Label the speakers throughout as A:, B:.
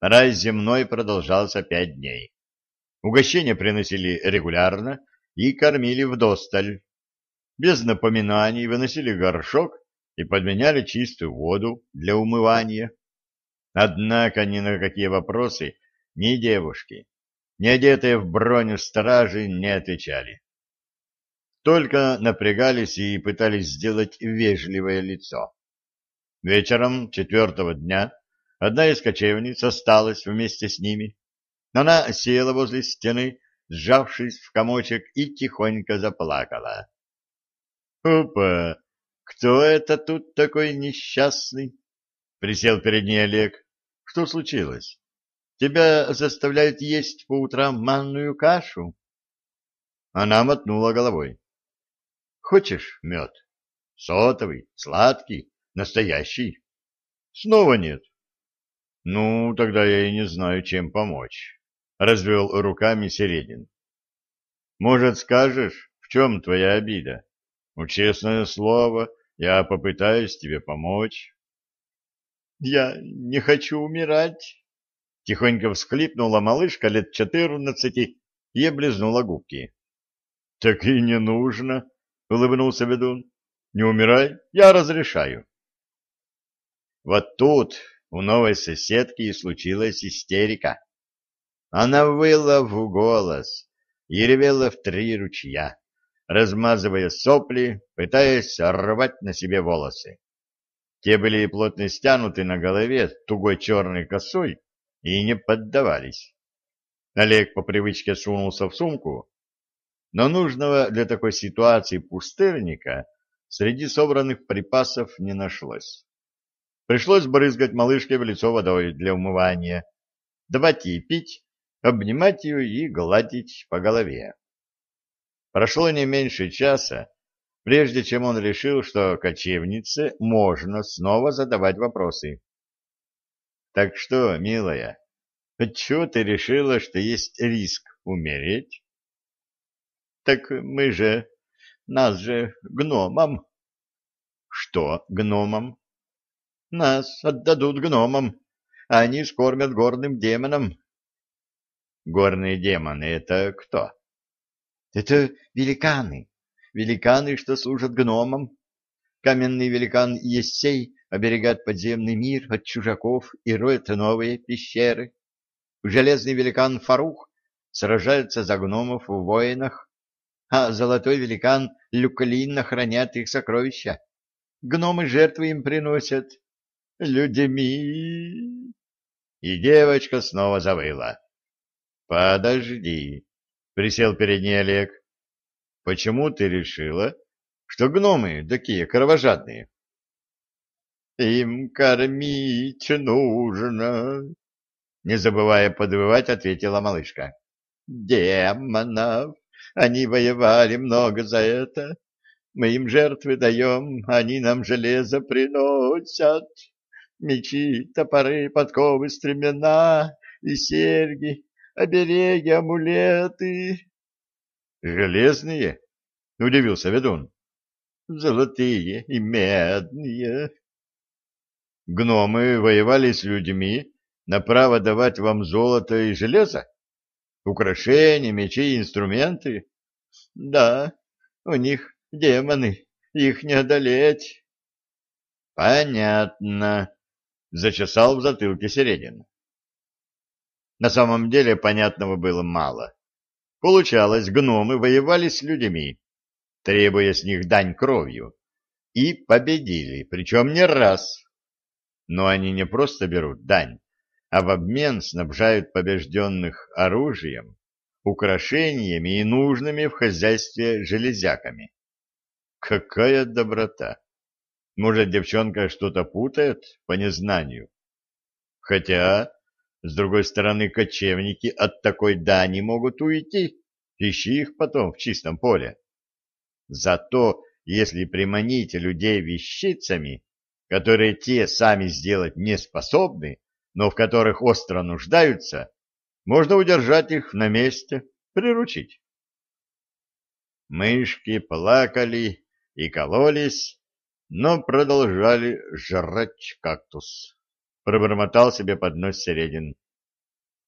A: Рай земной продолжался пять дней. Угощения приносили регулярно и кормили вдосталь. Без напоминаний выносили горшок и подменяли чистую воду для умывания. Однако ни на какие вопросы ни девушки, ни одетые в броню стражи не отвечали. Только напрягались и пытались сделать вежливое лицо. Вечером четвертого дня одна из кочевниц осталась вместе с ними. Она села возле стены, сжавшись в комочек, и тихонько заплакала. — Опа! Кто это тут такой несчастный? — присел перед ней Олег. — Что случилось? Тебя заставляют есть по утрам манную кашу? Она мотнула головой. — Хочешь мед? Сотовый, сладкий, настоящий? — Снова нет. — Ну, тогда я и не знаю, чем помочь, — развел руками Середин. — Может, скажешь, в чем твоя обида? Ну, честное слово, я попытаюсь тебе помочь. — Я не хочу умирать, — тихонько всхлипнула малышка лет четырнадцати и облизнула губки. — Так и не нужно, — улыбнулся ведун. — Не умирай, я разрешаю. Вот тут у новой соседки и случилась истерика. Она выла в голос и ревела в три ручья, размазывая сопли, пытаясь рвать на себе волосы. Те были плотно стянуты на голове тугой черной косой и не поддавались. Олег по привычке сунулся в сумку, но нужного для такой ситуации пустырника среди собранных припасов не нашлось. Пришлось брызгать малышке в лицо водой для умывания, давать ей пить, обнимать ее и гладить по голове. Прошло не меньше часа, прежде чем он решил, что кочевнице можно снова задавать вопросы. — Так что, милая, отчего ты решила, что есть риск умереть? — Так мы же... нас же гномам. — Что гномам? Нас отдадут гномам, а они скормят горным демонам. Горные демоны — это кто? Это великаны. Великаны, что служат гномам. Каменный великан Ессей оберегает подземный мир от чужаков и роет новые пещеры. Железный великан Фарух сражается за гномов в войнах, а золотой великан Люкалин охраняет их сокровища. Гномы жертвы им приносят, людьми. И девочка снова завыла. Подожди, присел перед ней Олег. Почему ты решила, что гномы такие кровожадные? Им кормить нужно, не забывая подвывать, ответила малышка. Демонов, они воевали много за это. Мы им жертвы даем, они нам железо приносят мечи, топоры, подковы, стремена и серьги, обереги, амулеты. — Железные? — удивился ведун. — Золотые и медные. Гномы воевали с людьми на право давать вам золото и железо? Украшения, мечи инструменты? Да, у них демоны, их не одолеть. Понятно. Зачесал в затылке Середин. На самом деле понятного было мало. Получалось, гномы воевали с людьми, требуя с них дань кровью, и победили, причем не раз. Но они не просто берут дань, а в обмен снабжают побежденных оружием, украшениями и нужными в хозяйстве железяками. Какая доброта! Может, девчонка что-то путает по незнанию? Хотя, с другой стороны, кочевники от такой дани могут уйти, ищи их потом в чистом поле. Зато, если приманить людей вещицами, которые те сами сделать не способны, но в которых остро нуждаются, можно удержать их на месте, приручить. Мышки плакали и кололись, но продолжали жрать кактус. Пробормотал себе под нос Середин.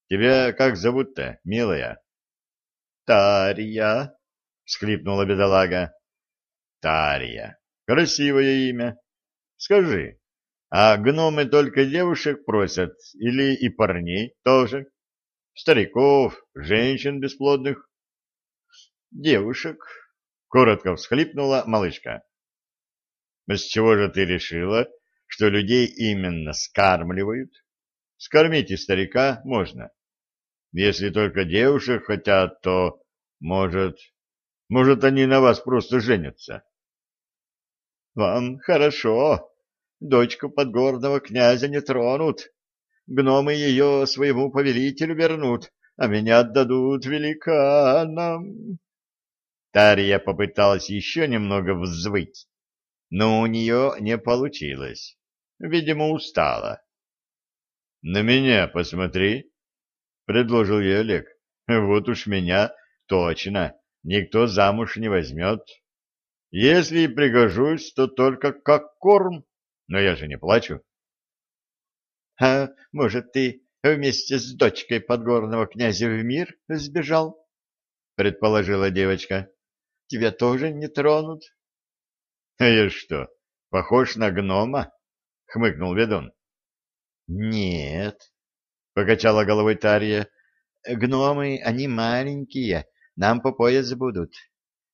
A: тебя как зовут-то, милая?
B: Тарья, — всхлипнула бедолага.
A: Тарья. Красивое имя. Скажи, а гномы только девушек просят или и парней тоже? Стариков, женщин бесплодных?
B: Девушек, —
A: коротко всхлипнула малышка. С чего же ты решила, что людей именно скармливают? Скормить и старика можно. Если только девушек хотят, то, может, может, они на вас просто женятся.
B: Вам хорошо. Дочку подгорного князя не тронут. Гномы ее своему повелителю вернут, а меня отдадут великанам.
A: Тарья попыталась еще немного взвыть, но у нее не получилось. Видимо, устала. — На меня посмотри, — предложил ей Олег. — Вот уж меня точно никто замуж не возьмет. Если и пригожусь, то только как корм, но я же не плачу.
B: — А может, ты вместе с дочкой подгорного князя в мир сбежал? — предположила девочка. — Тебя тоже не тронут?
A: — А я что, похож на гнома? — хмыкнул ведун.
B: — Нет, — покачала головой Тарья. — Гномы, они маленькие, нам по пояс будут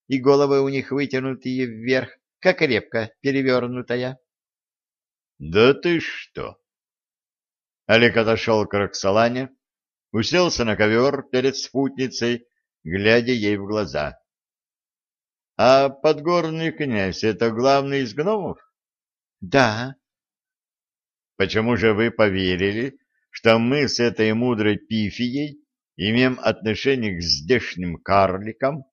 B: и головы у них вытянутые вверх, как репка перевернутая.
A: — Да ты что! Олег отошел к Роксолане, уселся на ковер перед спутницей, глядя ей в глаза. — А подгорный князь — это главный из гномов?
B: — Да.
A: — Почему же вы поверили, что мы с этой мудрой пифией имеем отношение к здешним карликам?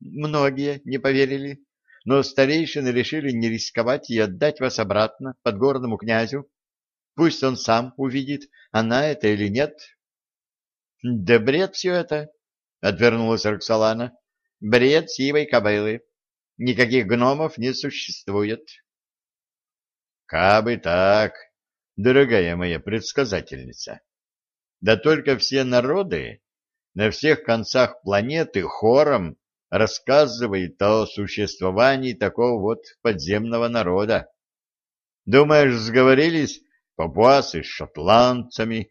B: Многие не поверили, но старейшины решили не рисковать и отдать вас обратно подгорному князю. Пусть он сам увидит, она это или нет. — Да бред все это, — отвернулась Роксолана. — Бред сивой кобылы. Никаких гномов не существует.
A: — Кабы так, дорогая моя предсказательница. Да только все народы на всех концах планеты хором рассказывает о существовании такого вот подземного народа. Думаешь, сговорились папуасы с шотландцами,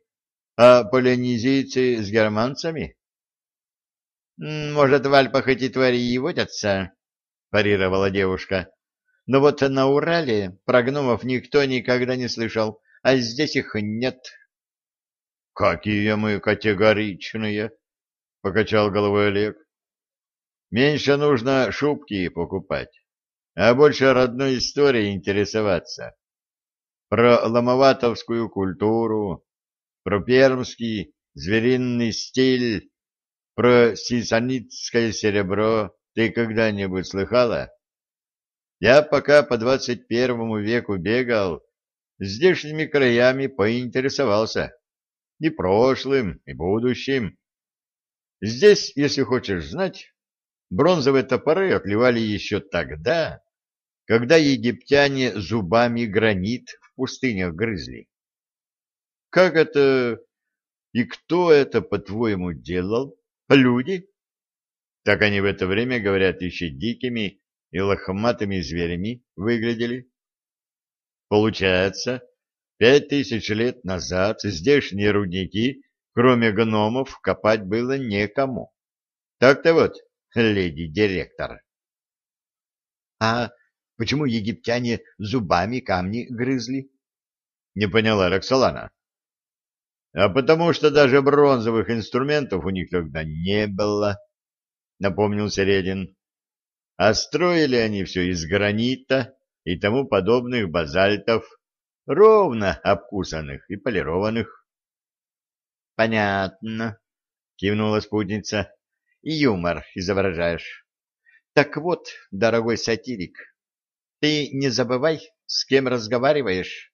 A: а полинезийцы с германцами?
B: — Может, в Альпах эти твари и водятся, — парировала девушка. — Но вот на Урале про гномов никто никогда не слышал, а здесь их нет.
A: — Какие мы категоричные! — покачал головой Олег. Меньше нужно шубки покупать, а больше родной историей интересоваться. Про ломоватовскую культуру, про пермский звериный стиль, про сисаницкое серебро ты когда-нибудь слыхала? Я пока по двадцать первому веку бегал, здешними краями поинтересовался. И прошлым, и будущим. Здесь, если хочешь знать, Бронзовые топоры отливали еще тогда, когда египтяне зубами гранит в пустынях грызли. Как это и кто это, по-твоему, делал? Люди? Так они в это время, говорят, еще дикими и лохматыми зверями выглядели. Получается, пять тысяч лет назад здешние рудники, кроме гномов, копать было некому. Так-то вот, леди-директор.
B: — А почему египтяне зубами камни грызли?
A: — не поняла Роксолана. — А потому что даже бронзовых инструментов у них тогда не было, — напомнил Середин. — А строили они все из гранита и тому подобных базальтов, ровно обкусанных и полированных.
B: — Понятно, — кивнула спутница и юмор изображаешь. Так вот, дорогой сатирик, ты не забывай, с кем разговариваешь.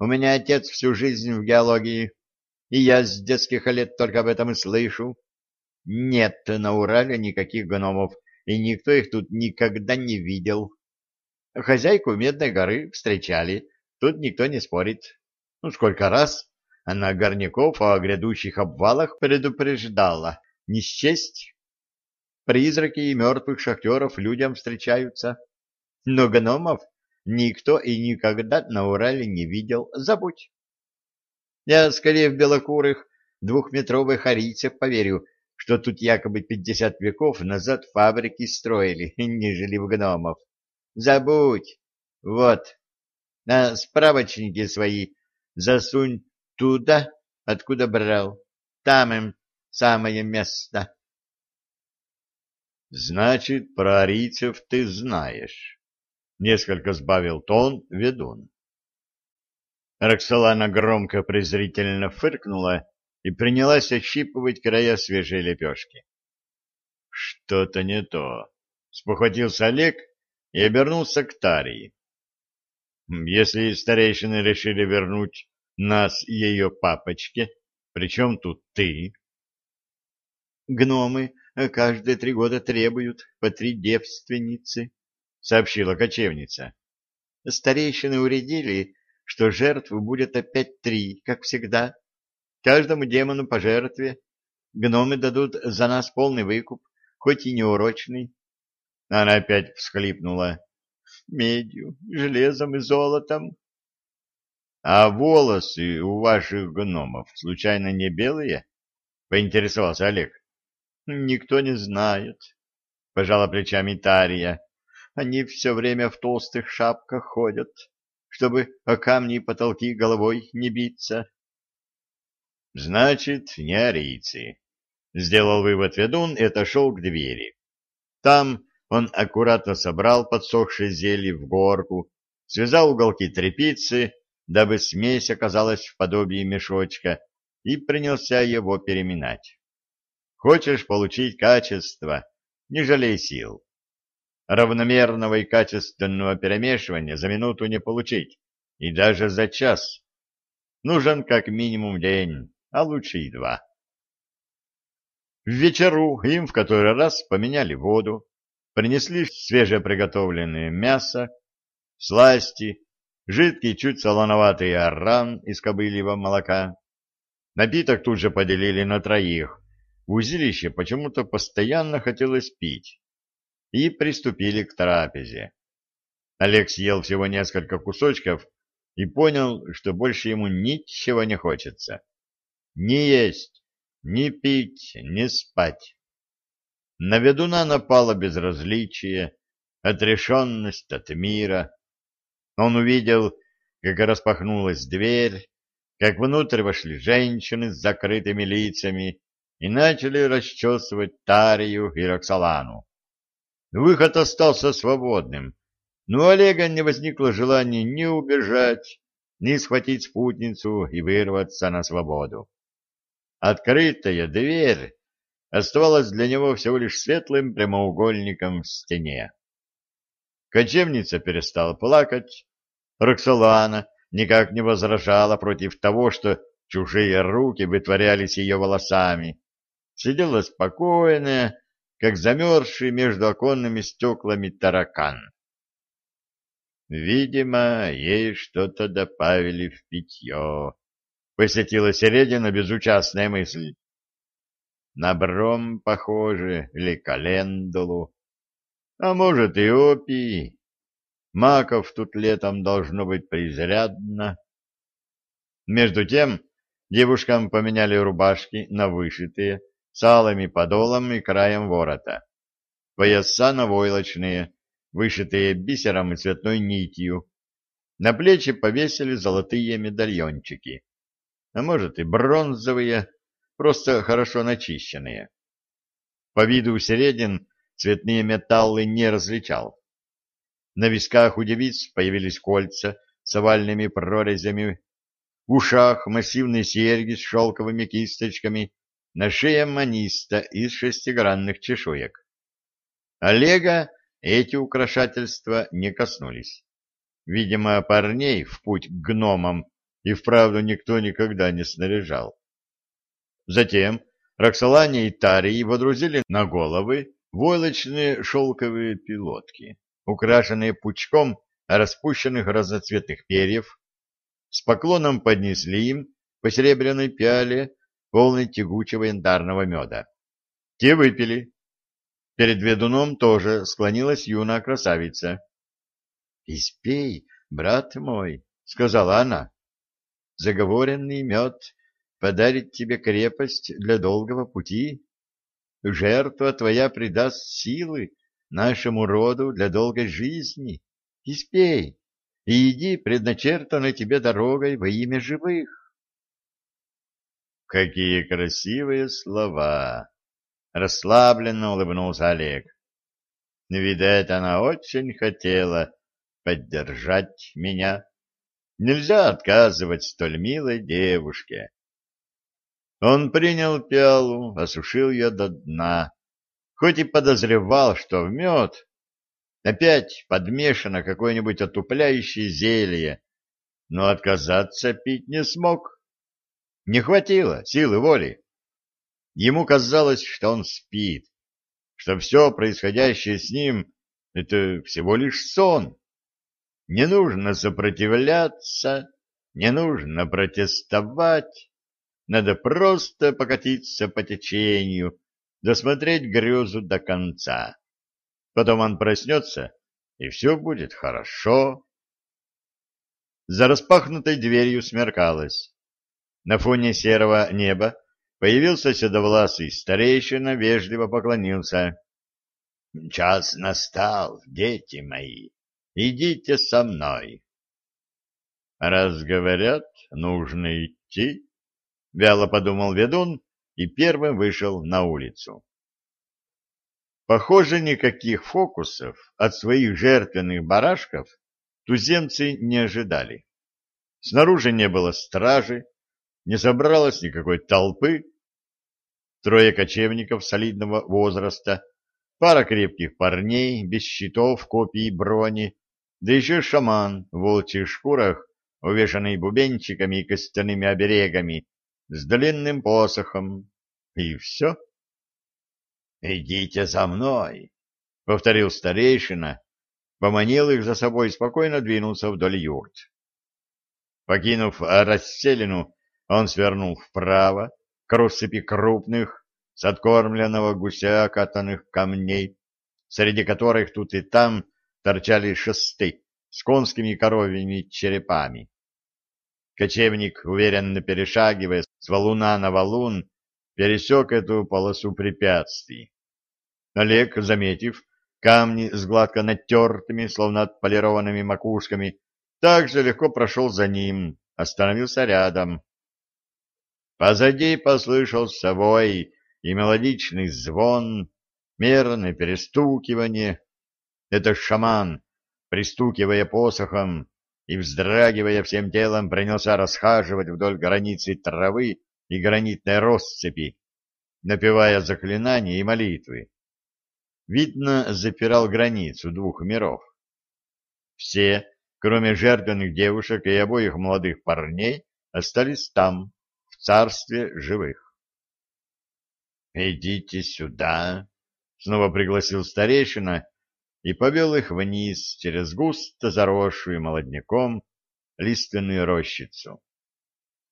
B: У меня отец всю жизнь в геологии, и я с детских лет только об этом и слышу. Нет на Урале никаких гномов, и никто их тут никогда не видел. Хозяйку Медной горы встречали, тут никто не спорит. Ну, сколько раз Она горняков о грядущих обвалах предупреждала. Не счесть. Призраки и мертвых шахтеров людям встречаются. Но гномов никто и никогда на Урале не видел. Забудь. Я скорее в белокурых двухметровых арийцев поверю, что тут якобы пятьдесят веков назад фабрики строили, нежели в гномов. Забудь. Вот. На справочники свои засунь туда, откуда брал. Там им самое место.
A: Значит, про арийцев ты знаешь. Несколько сбавил тон ведун. Роксолана громко презрительно фыркнула и принялась ощипывать края свежей лепешки. Что-то не то. Спохватился Олег и обернулся к Тарии. Если старейшины решили вернуть нас ее папочке, причем тут ты?
B: Гномы каждые три года требуют по три девственницы, сообщила кочевница. Старейшины уредили, что жертв будет опять три, как всегда. Каждому демону по жертве. Гномы дадут за нас полный выкуп, хоть и неурочный. Она опять всхлипнула. Медью, железом и золотом.
A: А волосы у ваших гномов случайно не белые? Поинтересовался Олег.
B: Никто не знает, пожала плечами Тария. Они все время в толстых шапках ходят, чтобы о камни и потолки головой не биться.
A: Значит, не арийцы. Сделал вывод ведун и отошел к двери. Там он аккуратно собрал подсохшие зелье в горку, связал уголки тряпицы, дабы смесь оказалась в подобии мешочка, и принялся его переминать. Хочешь получить качество, не жалей сил. Равномерного и качественного перемешивания за минуту не получить, и даже за час. Нужен как минимум день, а лучше и два. В вечеру им в который раз поменяли воду, принесли свежеприготовленное мясо, сласти, жидкий, чуть солоноватый арран из кобыльего молока. Напиток тут же поделили на троих. В узилище почему-то постоянно хотелось пить. И приступили к трапезе. Олег съел всего несколько кусочков и понял, что больше ему ничего не хочется. Ни есть, ни пить, ни спать. На ведуна напало безразличие, отрешенность от мира. Он увидел, как распахнулась дверь, как внутрь вошли женщины с закрытыми лицами и начали расчесывать Тарию и Роксолану. Выход остался свободным, но у Олега не возникло желания ни убежать, ни схватить спутницу и вырваться на свободу. Открытая дверь оставалась для него всего лишь светлым прямоугольником в стене. Кочевница перестала плакать. Роксолана никак не возражала против того, что чужие руки вытворялись ее волосами. Сидела спокойная, как замерзший между оконными стеклами таракан. Видимо, ей что-то добавили в питье, посетила Середина безучастная мысль. На бром похоже, или календулу. А может и опий. Маков тут летом должно быть преизрядно. Между тем девушкам поменяли рубашки на вышитые, с алыми подолом и краем ворота. Пояса на войлочные, вышитые бисером и цветной нитью. На плечи повесили золотые медальончики а может и бронзовые, просто хорошо начищенные. По виду середин цветные металлы не различал. На висках у девиц появились кольца с овальными прорезями, в ушах массивные серьги с шелковыми кисточками, на шее маниста из шестигранных чешуек. Олега эти украшательства не коснулись. Видимо, парней в путь к гномам и вправду никто никогда не снаряжал. Затем Роксолане и Тарии водрузили на головы войлочные шелковые пилотки, украшенные пучком распущенных разноцветных перьев, с поклоном поднесли им по серебряной пиале, полной тягучего янтарного меда. Те выпили. Перед ведуном тоже склонилась юная красавица. — Испей, брат мой, — сказала она. — Заговоренный мед подарит тебе крепость для долгого пути. Жертва твоя придаст силы нашему роду для долгой жизни. Испей и иди предначертанной тебе дорогой во имя живых. Какие красивые слова! Расслабленно улыбнулся Олег. Видать, она очень хотела поддержать меня. Нельзя отказывать столь милой девушке. Он принял пиалу, осушил ее до дна, хоть и подозревал, что в мед опять подмешано какое-нибудь отупляющее зелье, но отказаться пить не смог. Не хватило силы воли. Ему казалось, что он спит, что все происходящее с ним — это всего лишь сон. Не нужно сопротивляться, не нужно протестовать, надо просто покатиться по течению, досмотреть грезу до конца. Потом он проснется, и все будет хорошо. За распахнутой дверью смеркалось. На фоне серого неба появился седовласый старейшина, вежливо поклонился. — Час настал, дети мои, идите со мной. — Раз говорят, нужно идти, — вяло подумал ведун и первым вышел на улицу. Похоже, никаких фокусов от своих жертвенных барашков туземцы не ожидали. Снаружи не было стражи, не собралось никакой толпы. Трое кочевников солидного возраста, пара крепких парней без щитов, копий брони, да еще шаман в волчьих шкурах, увешанный бубенчиками и костяными оберегами, с длинным посохом. И все. — Идите за мной, — повторил старейшина, поманил их за собой и спокойно двинулся вдоль юрт. Покинув расселину, он свернул вправо, к россыпи крупных, с откормленного гуся катанных камней, среди которых тут и там торчали шесты с конскими коровьими черепами. Кочевник, уверенно перешагивая с валуна на валун, пересек эту полосу препятствий. Олег, заметив камни с гладко натертыми, словно отполированными макушками, также легко прошел за ним, остановился рядом. Позади послышался вой и мелодичный звон, мерное перестукивание. Это шаман, пристукивая посохом и вздрагивая всем телом, принялся расхаживать вдоль границы травы, и гранитной россыпи, напевая заклинания и молитвы. Видно, запирал границу двух миров. Все, кроме жертвенных девушек и обоих молодых парней, остались там, в царстве живых. «Идите сюда!» — снова пригласил старейшина и повел их вниз через густо заросшую молодняком лиственную рощицу.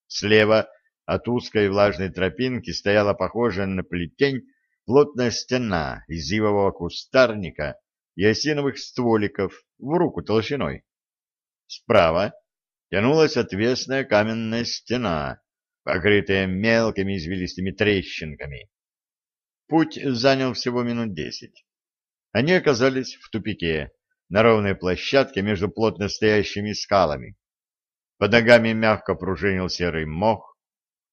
A: Слева от узкой влажной тропинки стояла похожая на плетень плотная стена из ивового кустарника и осиновых стволиков в руку толщиной. Справа тянулась отвесная каменная стена, покрытая мелкими извилистыми трещинками. Путь занял всего минут десять. Они оказались в тупике, на ровной площадке между плотно стоящими скалами. Под ногами мягко пружинил серый мох,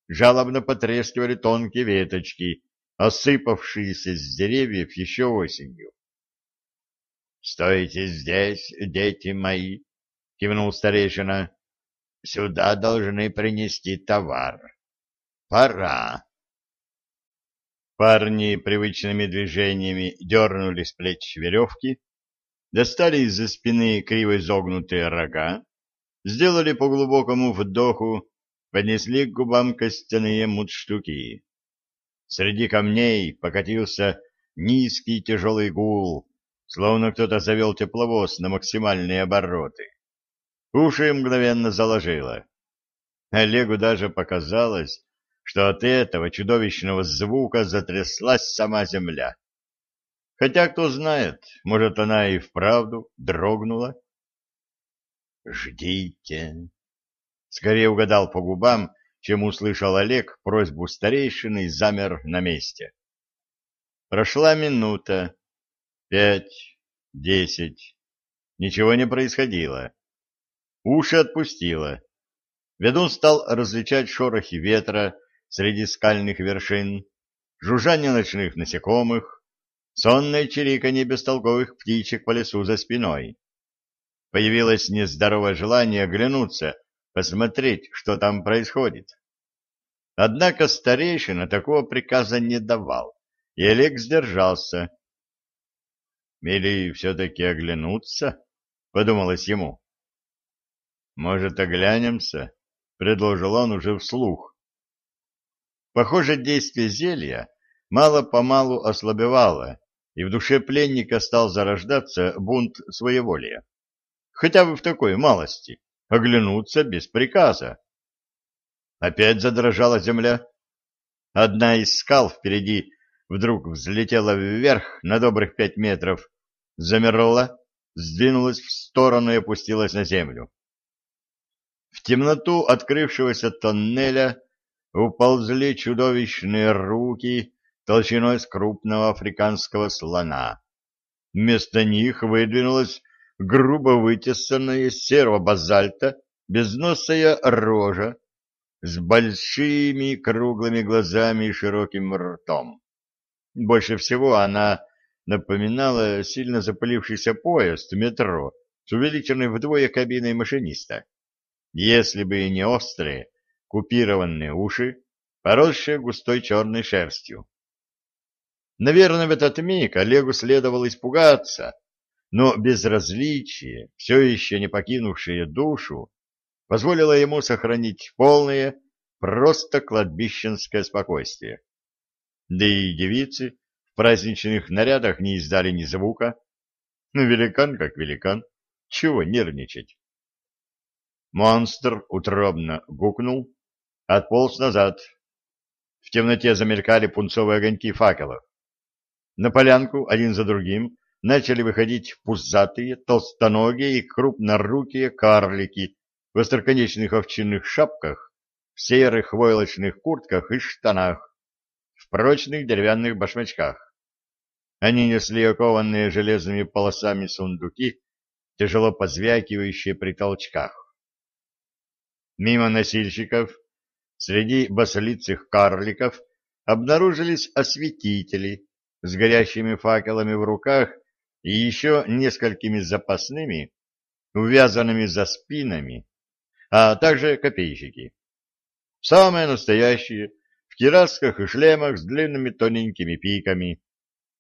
A: жалобно потрескивали тонкие веточки, осыпавшиеся с деревьев еще осенью. — Стойте здесь, дети мои, — кивнул старейшина. — Сюда должны принести товар. Пора. Парни привычными движениями дернули с плеч веревки, достали из-за спины криво изогнутые рога, сделали по глубокому вдоху поднесли к губам костяные мудштуки. Среди камней покатился низкий тяжелый гул, словно кто-то завел тепловоз на максимальные обороты. Уши мгновенно заложило. Олегу даже показалось, что от этого чудовищного звука затряслась сама земля. Хотя, кто знает, может, она и вправду дрогнула. «Ждите!» Скорее угадал по губам, чем услышал Олег просьбу старейшины и замер на месте. Прошла минута, пять, десять. Ничего не происходило. Уши отпустило. Ведун стал различать шорохи ветра среди скальных вершин, жужжание ночных насекомых, сонное чириканье бестолковых птичек по лесу за спиной. Появилось нездоровое желание оглянуться, посмотреть, что там происходит. Однако старейшина такого приказа не давал, и Олег сдержался. «Или все-таки оглянуться?» — подумалось ему. «Может, оглянемся?» — предложил он уже вслух. Похоже, действие зелья мало-помалу ослабевало, и в душе пленника стал зарождаться бунт своеволия. Хотя бы в такой малости, оглянуться без приказа. Опять задрожала земля. Одна из скал впереди вдруг взлетела вверх на добрых пять метров, замерла, сдвинулась в сторону и опустилась на землю. В темноту открывшегося тоннеля уползли чудовищные руки толщиной с крупного африканского слона. Вместо них выдвинулась грубо вытесанная из серого базальта безносая рожа с большими круглыми глазами и широким ртом. Больше всего она напоминала сильно запылившийся поезд метро с увеличенной вдвое кабиной машиниста если бы и не острые, купированные уши, поросшие густой черной шерстью. Наверное, в этот миг Олегу следовало испугаться, но безразличие, все еще не покинувшее душу, позволило ему сохранить полное, просто кладбищенское спокойствие. Да и девицы в праздничных нарядах не издали ни звука. Ну, великан как великан, чего нервничать? Монстр утробно гукнул, отполз назад. В темноте замелькали пунцовые огоньки факелов. На полянку один за другим начали выходить пузатые, толстоногие и крупнорукие карлики в остроконечных овчинных шапках, в серых войлочных куртках и штанах, в прочных деревянных башмачках. Они несли окованные железными полосами сундуки, тяжело позвякивающие при толчках. Мимо носильщиков, среди басолицых карликов, обнаружились осветители с горящими факелами в руках и еще несколькими запасными, увязанными за спинами, а также копейщики. Самые настоящие, в кирасках и шлемах с длинными тоненькими пиками,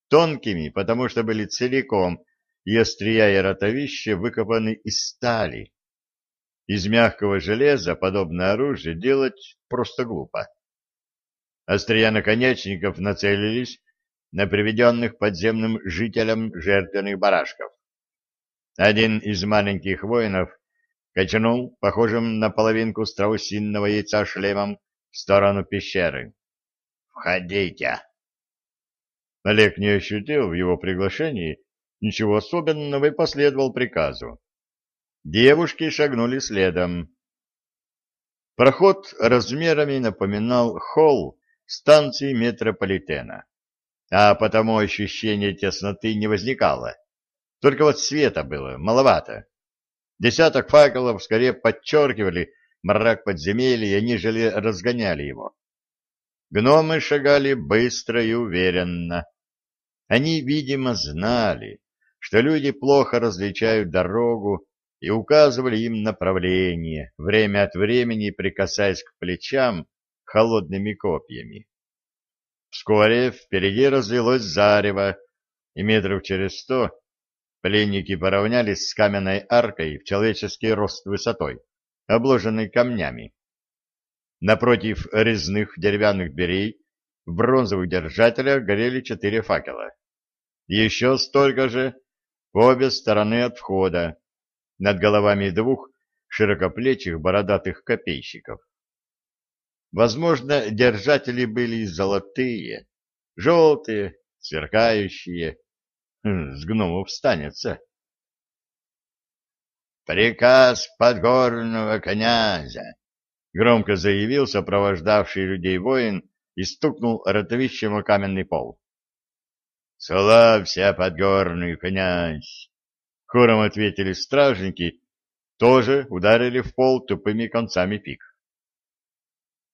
A: тонкими, потому что были целиком, и острия и ротовище выкопаны из стали, из мягкого железа подобное оружие делать просто глупо. Острия наконечников нацелились на приведенных подземным жителям жертвенных барашков. Один из маленьких воинов качнул, похожим на половинку страусинного яйца шлемом, в сторону пещеры. «Входите!» Олег не ощутил в его приглашении ничего особенного и последовал приказу. Девушки шагнули следом. Проход размерами напоминал холл станции метрополитена, а потому ощущение тесноты не возникало. Только вот света было маловато. Десяток факелов скорее подчеркивали мрак подземелья, нежели разгоняли его. Гномы шагали быстро и уверенно. Они, видимо, знали, что люди плохо различают дорогу и указывали им направление, время от времени прикасаясь к плечам холодными копьями. Вскоре впереди разлилось зарево, и метров через сто пленники поравнялись с каменной аркой в человеческий рост высотой, обложенной камнями. Напротив резных деревянных дверей в бронзовых держателях горели четыре факела. Еще столько же по обе стороны от входа, над головами двух широкоплечих бородатых копейщиков. Возможно, держатели были золотые, желтые, сверкающие. Хм, с гномов станется.
B: «Приказ подгорного князя!» — громко заявил сопровождавший людей воин и стукнул ротовищем о каменный пол. «Славься, подгорный князь!» — хором ответили стражники, тоже ударили в пол тупыми концами пик.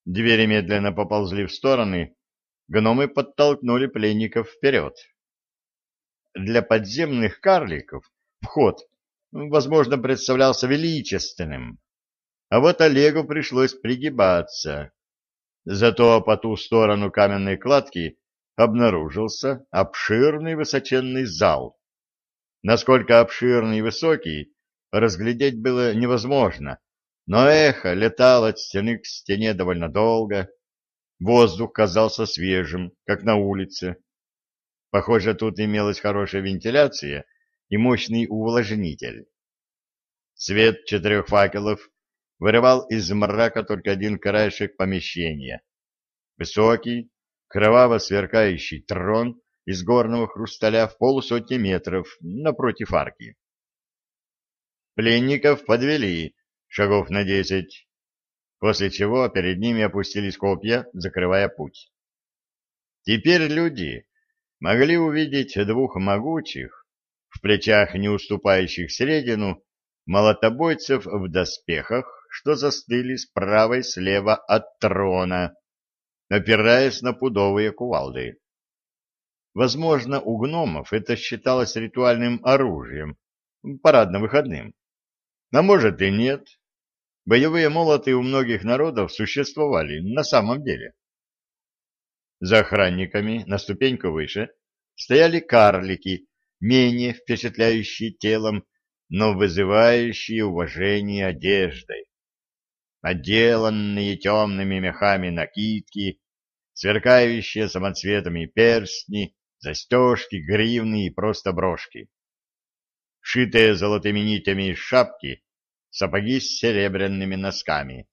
A: Двери медленно поползли в стороны, гномы подтолкнули пленников вперед. Для подземных карликов вход, возможно, представлялся величественным, а вот Олегу пришлось пригибаться. Зато по ту сторону каменной кладки обнаружился обширный высоченный зал. Насколько обширный и высокий, разглядеть было невозможно, но эхо летало от стены к стене довольно долго. Воздух казался свежим, как на улице. Похоже, тут имелась хорошая вентиляция и мощный увлажнитель. Свет четырех факелов вырывал из мрака только один краешек помещения. Высокий, кроваво сверкающий трон из горного хрусталя в полусотни метров напротив арки. Пленников подвели шагов на десять, после чего перед ними опустились копья, закрывая путь. Теперь люди могли увидеть двух могучих, в плечах не уступающих середину, молотобойцев в доспехах, что застыли справа и слева от трона, опираясь на пудовые кувалды. Возможно, у гномов это считалось ритуальным оружием, парадно-выходным. А может и нет. Боевые молоты у многих народов существовали на самом деле. За охранниками на ступеньку выше стояли карлики, менее впечатляющие телом, но вызывающие уважение одеждой. Отделанные темными мехами накидки, сверкающие самоцветами перстни, застежки, гривны и просто брошки шитые золотыми нитями шапки, сапоги с серебряными носками.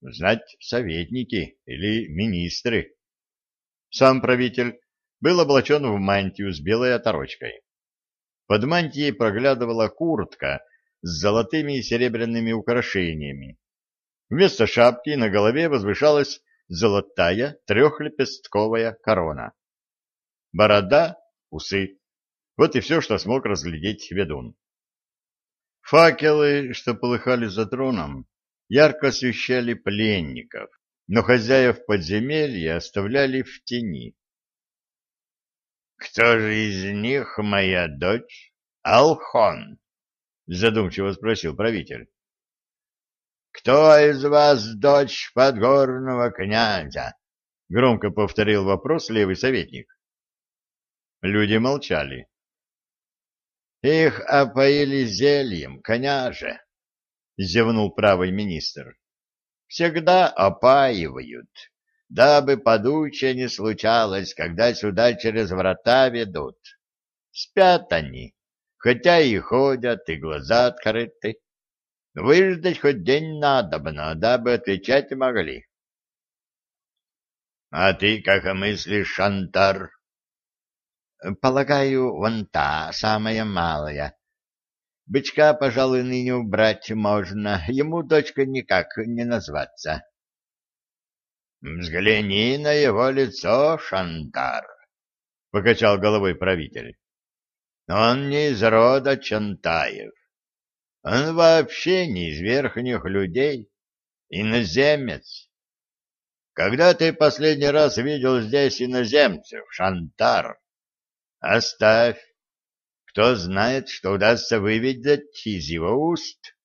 A: Знать советники или министры. Сам правитель был облачен в мантию с белой оторочкой. Под мантией проглядывала куртка с золотыми и серебряными украшениями. Вместо шапки на голове возвышалась золотая трехлепестковая корона. Борода, усы, вот и все, что смог разглядеть ведун. Факелы, что полыхали за троном, ярко освещали пленников, но хозяев подземелья оставляли в тени. — Кто же из них моя дочь? Алхон? — задумчиво спросил правитель. — Кто из вас дочь подгорного князя? — громко повторил вопрос левый советник. Люди молчали. Их опоили зельем, коняже, — зевнул правый министр. Всегда опаивают, дабы подучая не случалось, когда сюда через врата ведут. Спят они, хотя и ходят, и глаза открыты. Выждать хоть день надобно, дабы отвечать могли. — А ты как мыслишь, Шантар? Полагаю, вон та, самая малая. Бычка, пожалуй, ныне убрать можно, ему дочка никак не назваться. Взгляни на его лицо, Шантар, — покачал головой правитель. Он не из рода Чантаев. Он вообще не из верхних людей, иноземец. Когда ты последний раз видел здесь иноземцев, Шантар? Оставь. Кто знает, что удастся выведать из его уст.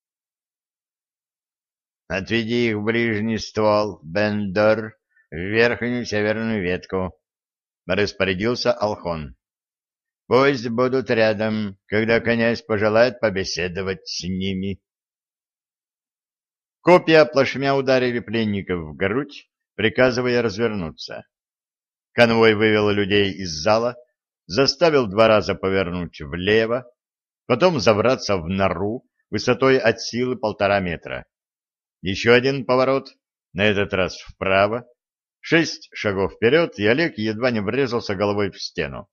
A: Отведи их в ближний ствол, Бендор, в верхнюю северную ветку, — распорядился Алхон. Пусть будут рядом, когда князь пожелает побеседовать с ними. Копья плашмя ударили пленников в грудь, приказывая развернуться. Конвой вывел людей из зала, заставил два раза повернуть влево, потом забраться в нору высотой от силы полтора метра. Еще один поворот, на этот раз вправо, шесть шагов вперед, и Олег едва не врезался головой в стену.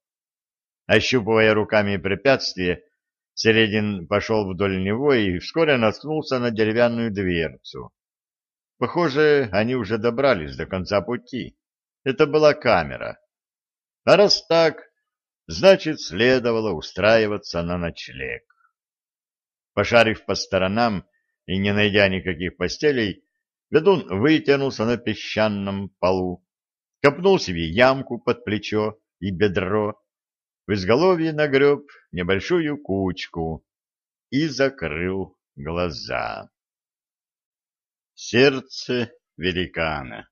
A: Ощупывая руками препятствие, Середин пошел вдоль него и вскоре наткнулся на деревянную дверцу. Похоже, они уже добрались до конца пути. Это была камера. А раз так, значит, следовало устраиваться на ночлег. Пошарив по сторонам и не найдя никаких постелей, ведун вытянулся на песчаном полу, копнул себе ямку под плечо и бедро, в изголовье нагреб небольшую кучку и закрыл глаза. Сердце великана.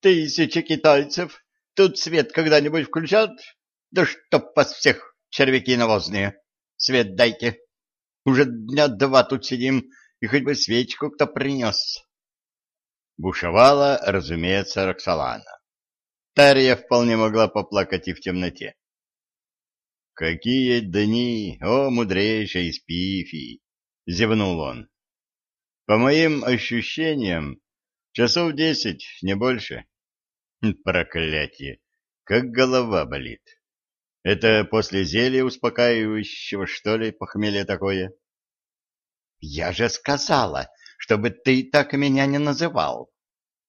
B: Тысячи китайцев тут свет когда-нибудь включат? Да чтоб вас всех, червяки навозные! Свет дайте! Уже дня два тут сидим, и хоть бы свечку кто принес.
A: Бушевала, разумеется, Роксолана. Тария вполне могла поплакать и в темноте. «Какие дни, о мудрейшая из пифий!» — зевнул он. «По моим ощущениям, часов десять, не больше». Проклятие! Как голова болит. Это после зелья успокаивающего, что ли, похмелье такое?
B: — Я же сказала, чтобы ты так меня не называл.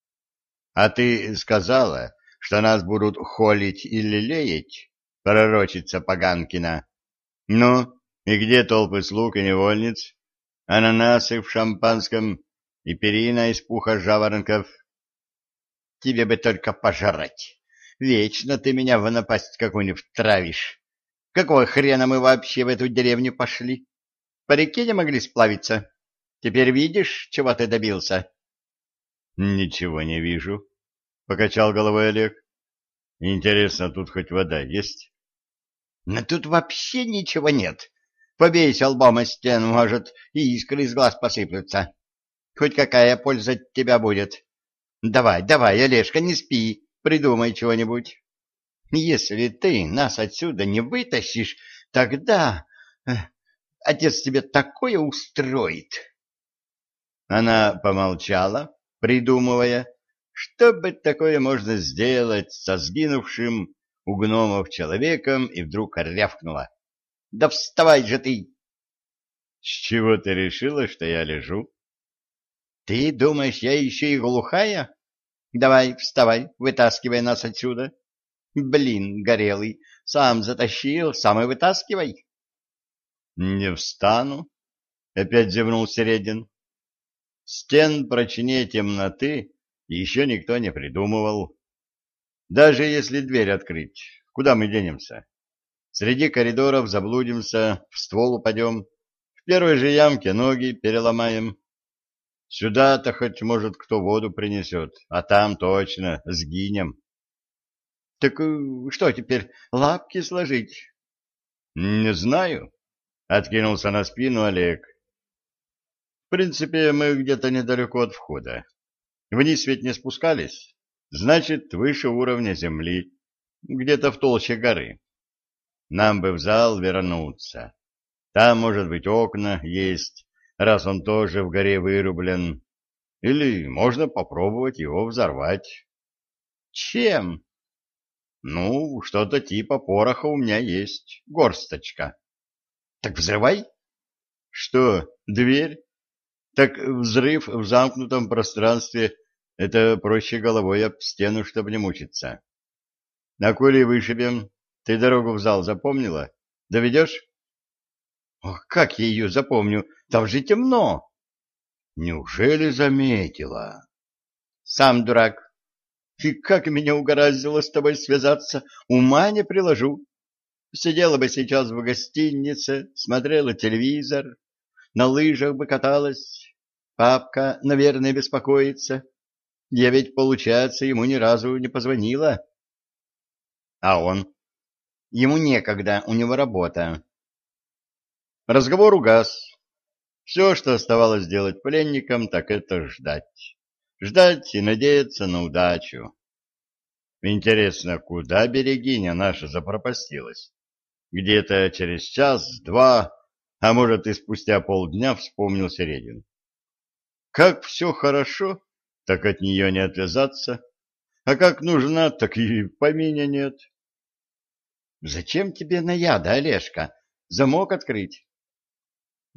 A: — А ты сказала, что нас будут холить или лелеять, пророчица Паганкина. Ну, и где толпы слуг и невольниц, ананасы в шампанском и перина из пуха жаворонков?
B: Тебе бы только пожрать. Вечно ты меня в напасть какую-нибудь травишь. Какого хрена мы вообще в эту деревню пошли? По реке не могли сплавиться. Теперь видишь, чего ты добился?
A: — Ничего не вижу, — покачал головой Олег. — Интересно, тут хоть вода есть?
B: — Но тут вообще ничего нет. Побейся лбом о стену, может, и искры из глаз посыплются. Хоть какая польза от тебя будет. Давай, давай, Олежка, не спи, придумай чего-нибудь. Если ты нас отсюда не вытащишь, тогда э, отец тебе такое устроит.
A: Она помолчала, придумывая, что бы такое можно сделать со сгинувшим у гномов человеком, и вдруг рявкнула.
B: — Да вставай же ты!
A: — С чего ты решила, что я лежу?
B: — Ты думаешь, я еще и глухая? Давай, вставай, вытаскивай нас отсюда. Блин, горелый, сам затащил, сам и вытаскивай.
A: — Не встану, — опять зевнул Середин. Стен прочнее темноты еще никто не придумывал. Даже если дверь открыть, куда мы денемся? Среди коридоров заблудимся, в ствол упадем, в первой же ямке ноги переломаем. Сюда-то хоть, может, кто воду принесет, а там точно сгинем.
B: — Так э, что теперь, лапки сложить?
A: — Не знаю, — откинулся на спину Олег. В принципе, мы где-то недалеко от входа. Вниз ведь не спускались, значит, выше уровня земли, где-то в толще горы. Нам бы в зал вернуться. Там, может быть, окна есть, раз он тоже в горе вырублен. Или можно попробовать его взорвать.
B: Чем?
A: Ну, что-то типа пороха у меня есть, горсточка.
B: Так взрывай.
A: Что, дверь? Так взрыв в замкнутом пространстве — это проще головой об стену, чтобы не мучиться. На коли вышибем, ты дорогу в зал запомнила? Доведешь?
B: Ох, как я ее запомню? Там же темно.
A: Неужели заметила?
B: Сам дурак. И как меня угораздило с тобой связаться, ума не приложу. Сидела бы сейчас в гостинице, смотрела телевизор, на лыжах бы каталась, Папка, наверное, беспокоится. Я ведь, получается, ему ни разу не позвонила. А он? Ему некогда, у него работа.
A: Разговор угас. Все, что оставалось делать пленникам, так это ждать. Ждать и надеяться на удачу. Интересно, куда берегиня наша запропастилась? Где-то через час-два, а может и спустя полдня вспомнил Середин. Как все хорошо, так от нее не отвязаться. А как нужна, так и поминя нет.
B: — Зачем тебе наяда, Олежка? Замок открыть?
A: —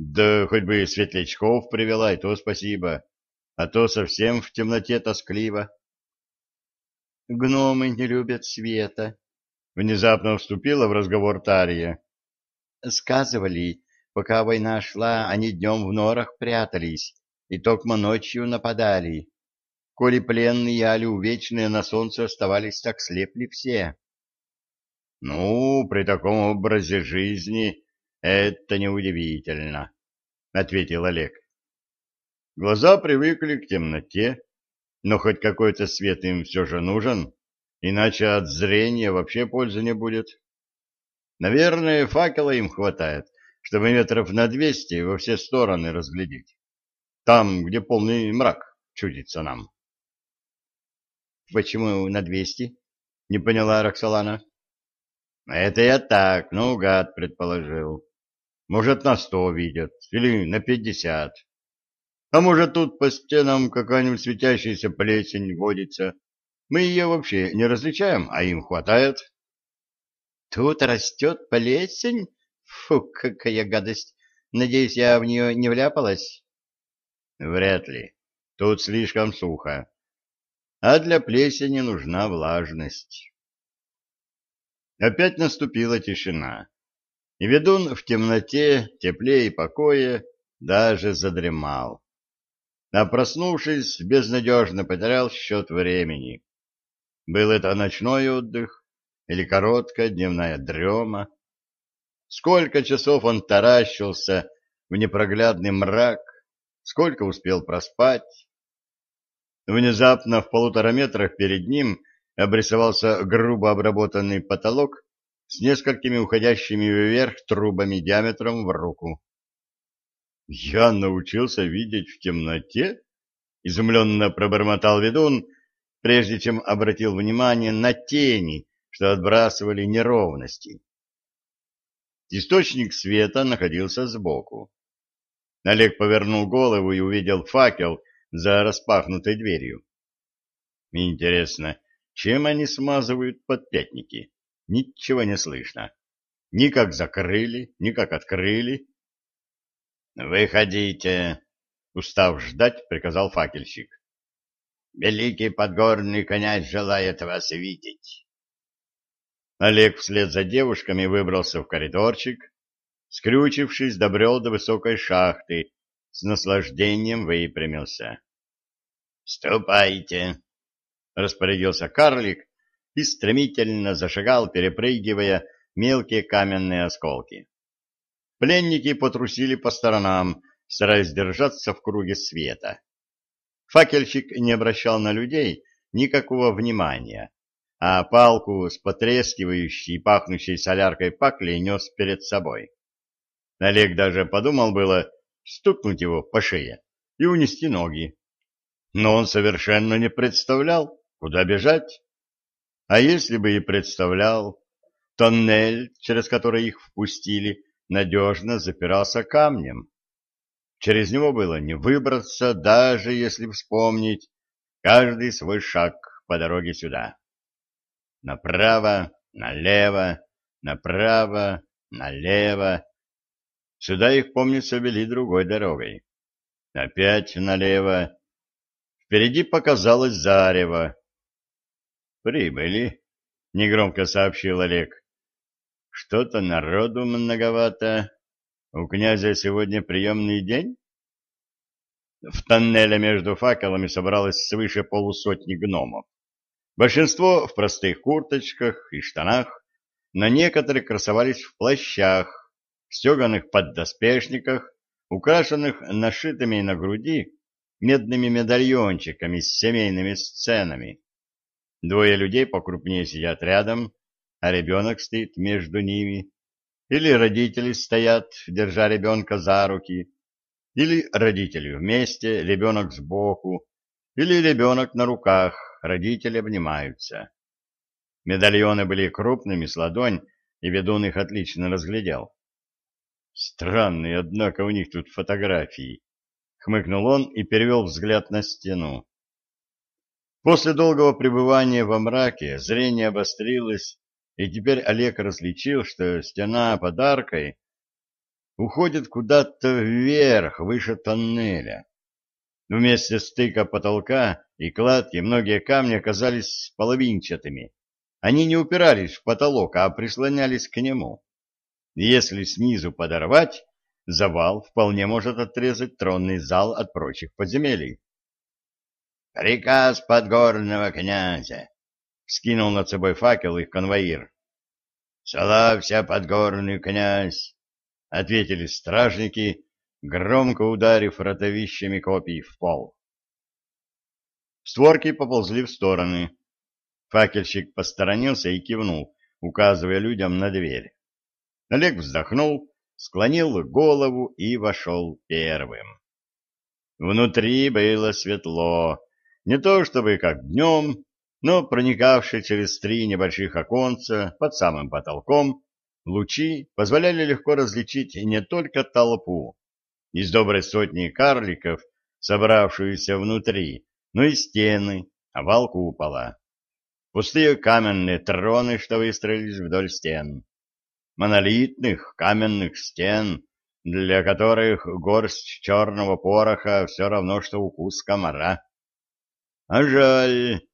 A: Да хоть бы светлячков привела, и то спасибо. А то совсем в темноте тоскливо.
B: — Гномы не любят света.
A: Внезапно вступила в разговор Тария.
B: — Сказывали, пока война шла, они днем в норах прятались и токмо ночью нападали. Коли пленные али увечные на солнце оставались, так слепли все.
A: — Ну, при таком образе жизни это неудивительно, — ответил Олег. Глаза привыкли к темноте, но хоть какой-то свет им все же нужен, иначе от зрения вообще пользы не будет. Наверное, факела им хватает, чтобы метров на двести во все стороны разглядеть. Там, где полный мрак чудится нам.
B: — Почему на двести? — не поняла Роксолана.
A: — Это я так, наугад предположил. Может, на сто видят, или на пятьдесят. А может, тут по стенам какая-нибудь светящаяся плесень водится. Мы ее вообще не различаем, а им хватает.
B: — Тут растет плесень? Фу, какая гадость! Надеюсь, я в нее не вляпалась?
A: — Вряд ли. Тут слишком сухо а для плесени нужна влажность. Опять наступила тишина, и ведун в темноте, тепле и покое даже задремал. А проснувшись, безнадежно потерял счет времени. Был это ночной отдых или короткая дневная дрема? Сколько часов он таращился в непроглядный мрак, сколько успел проспать, Внезапно в полутора метрах перед ним обрисовался грубо обработанный потолок с несколькими уходящими вверх трубами диаметром в руку. «Я научился видеть в темноте?» — изумленно пробормотал ведун, прежде чем обратил внимание на тени, что отбрасывали неровности. Источник света находился сбоку. Олег повернул голову и увидел факел, за распахнутой дверью. Интересно, чем они смазывают подпятники? Ничего не слышно. Ни как закрыли, ни как открыли. «Выходите!» — устав ждать, приказал факельщик. «Великий подгорный князь желает вас видеть!» Олег вслед за девушками выбрался в коридорчик, скрючившись, добрел до высокой шахты, с наслаждением выпрямился. «Ступайте!» — распорядился карлик и стремительно зашагал, перепрыгивая мелкие каменные осколки. Пленники потрусили по сторонам, стараясь держаться в круге света. Факельщик не обращал на людей никакого внимания, а палку с потрескивающей и пахнущей соляркой паклей нес перед собой. Олег даже подумал было, стукнуть его по шее и унести ноги. Но он совершенно не представлял, куда бежать. А если бы и представлял, тоннель, через который их впустили, надежно запирался камнем. Через него было не выбраться, даже если вспомнить каждый свой шаг по дороге сюда. Направо, налево, направо, налево. Сюда их, помнится, вели другой дорогой. Опять налево. Впереди показалось зарево. «Прибыли», — негромко сообщил Олег. «Что-то народу многовато. У князя сегодня приемный день?» В тоннеле между факелами собралось свыше полусотни гномов. Большинство в простых курточках и штанах, на некоторых красовались в плащах, стеганых поддоспешниках, украшенных нашитыми на груди медными медальончиками с семейными сценами. Двое людей покрупнее сидят рядом, а ребенок стоит между ними. Или родители стоят, держа ребенка за руки, или родители вместе, ребенок сбоку, или ребенок на руках, родители обнимаются. Медальоны были крупными с ладонь, и ведун их отлично разглядел. Странные, однако, у них тут фотографии. Хмыкнул он и перевел взгляд на стену. После долгого пребывания во мраке зрение обострилось, и теперь Олег различил, что стена под аркой уходит куда-то вверх, выше тоннеля. Вместе стыка потолка и кладки многие камни оказались половинчатыми. Они не упирались в потолок, а прислонялись к нему. Если снизу подорвать, завал вполне может отрезать тронный зал от прочих подземелий.
B: — Приказ подгорного князя! — скинул над собой факел их конвоир. — Славься, подгорный князь! — ответили стражники, громко ударив ротовищами копий в пол.
A: Створки поползли в стороны. Факельщик посторонился и кивнул, указывая людям на дверь. Олег вздохнул, склонил голову и вошел первым. Внутри было светло, не то чтобы как днем, но проникавшие через три небольших оконца под самым потолком лучи позволяли легко различить не только толпу из доброй сотни карликов, собравшуюся внутри, но и стены, овал купола. Пустые каменные троны, что выстроились вдоль стен. Монолитных каменных стен, для которых горсть черного пороха все равно, что укус комара. А жаль,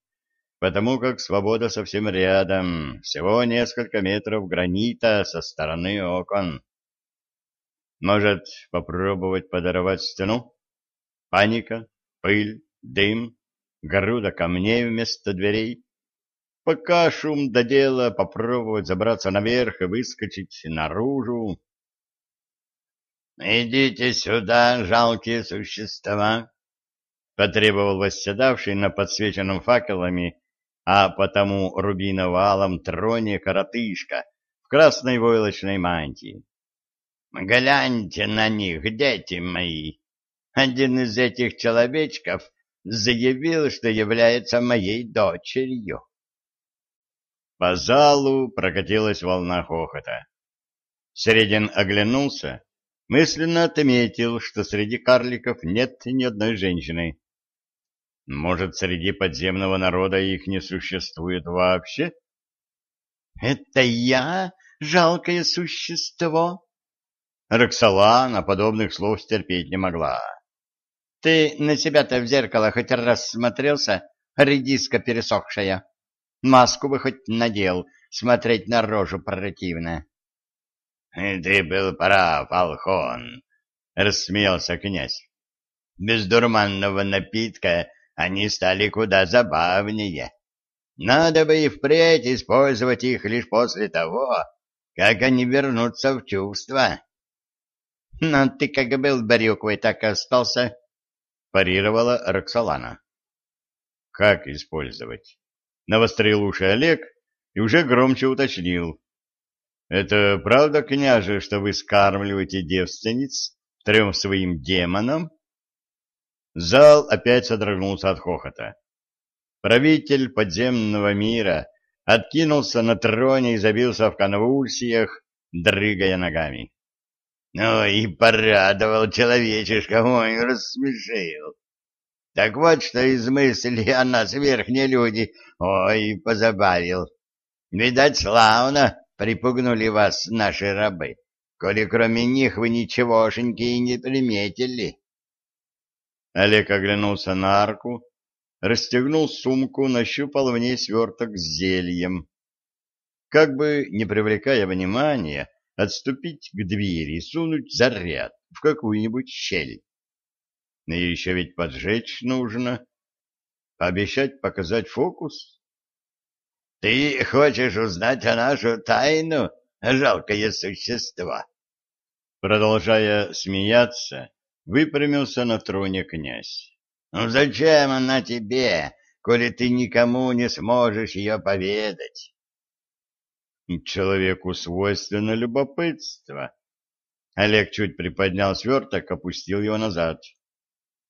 A: потому как свобода совсем рядом, всего несколько метров гранита со стороны окон. Может, попробовать подорвать стену? Паника, пыль, дым, груда камней вместо дверей. Пока шум до дела, попробовать забраться наверх и выскочить наружу.
B: «Идите сюда, жалкие существа!» — потребовал восседавший на подсвеченном факелами, а потому рубиново-алом троне коротышка в красной войлочной мантии. «Гляньте на них, дети мои! Один из этих человечков заявил, что является моей дочерью».
A: По залу прокатилась волна хохота. Середин оглянулся, мысленно отметил, что среди карликов нет ни одной женщины. Может, среди подземного народа их не существует вообще?
C: — Это я, жалкое существо?
A: Роксолана подобных слов стерпеть не могла.
C: — Ты на себя-то в зеркало хоть раз смотрелся, редиска пересохшая? Маску бы хоть надел, смотреть на рожу противно.
B: — Ты был прав, Алхон, — рассмеялся князь. — Без дурманного напитка они стали куда забавнее. Надо бы и впредь использовать их лишь после того, как они вернутся в чувство.
C: — Но ты как был барюквой, так и остался, — парировала Роксолана.
A: — Как использовать? Навострил уши Олег и уже громче уточнил. — Это правда, княже, что вы скармливаете девственниц трем своим демонам? Зал опять содрогнулся от хохота. Правитель подземного мира откинулся на троне и забился в конвульсиях, дрыгая ногами.
B: Ну и порадовал человечишка, ой, рассмешил. Так вот, что измыслили о нас верхние люди, ой, позабавил. Видать, славно припугнули вас наши рабы, коли кроме них вы ничегошеньки и не приметили.
A: Олег оглянулся на арку, расстегнул сумку, нащупал в ней сверток с зельем. Как бы, не привлекая внимания, отступить к двери и сунуть заряд в какую-нибудь щель. И еще ведь поджечь нужно. Пообещать показать фокус?
B: — Ты хочешь узнать о нашу тайну, жалкое существо?
A: Продолжая смеяться, выпрямился на троне князь.
B: «Ну зачем она тебе, коли ты никому не сможешь ее поведать?»
A: «Человеку свойственно любопытство». Олег чуть приподнял сверток, опустил его назад.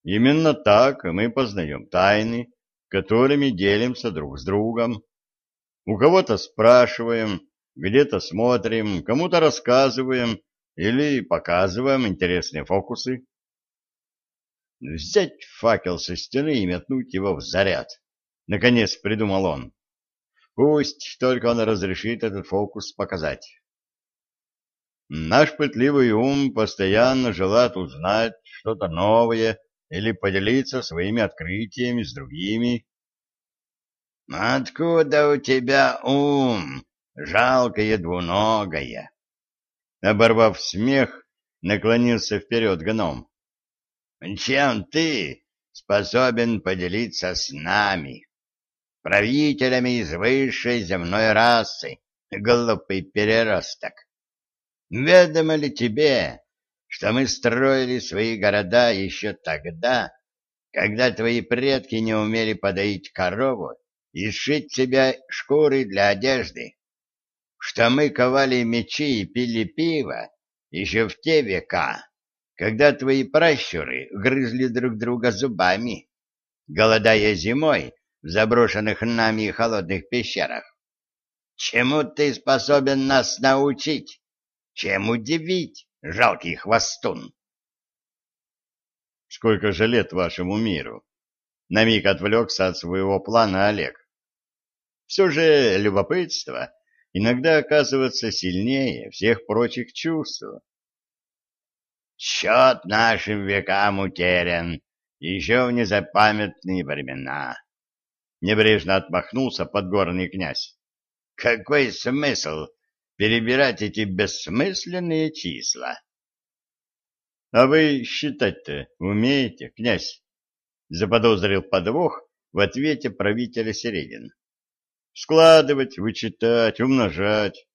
A: «Именно так мы познаем тайны, которыми делимся друг с другом. У кого-то спрашиваем, где-то смотрим, кому-то рассказываем или показываем интересные фокусы взять факел со стены и метнуть его в заряд. — наконец придумал он. «Пусть только он разрешит этот фокус показать». Наш пытливый ум постоянно желает узнать что-то новое или поделиться своими открытиями с другими.
C: «Откуда у тебя ум, жалкое двуногое?»
A: Оборвав смех, наклонился вперед гном.
C: «Чем ты способен поделиться с нами, правителями из высшей земной расы, глупый переросток? Ведомо ли тебе, что мы строили свои города еще тогда, когда твои предки не умели подоить корову и сшить себе шкуры для одежды, что мы ковали мечи и пили пиво еще в те века, когда твои пращуры грызли друг друга зубами, голодая зимой в заброшенных нами холодных пещерах. Чему ты способен нас научить? Чем удивить, жалкий хвостун?
A: Сколько же лет вашему миру? На миг отвлекся от своего плана Олег. Все же любопытство иногда оказывается сильнее всех прочих чувств.
C: Счет нашим векам утерян, еще в незапамятные времена. Небрежно отмахнулся подгорный князь. Какой смысл перебирать эти бессмысленные числа?
A: — А вы считать-то умеете, князь? — заподозрил подвох в ответе правителя Середин. Складывать, вычитать, умножать.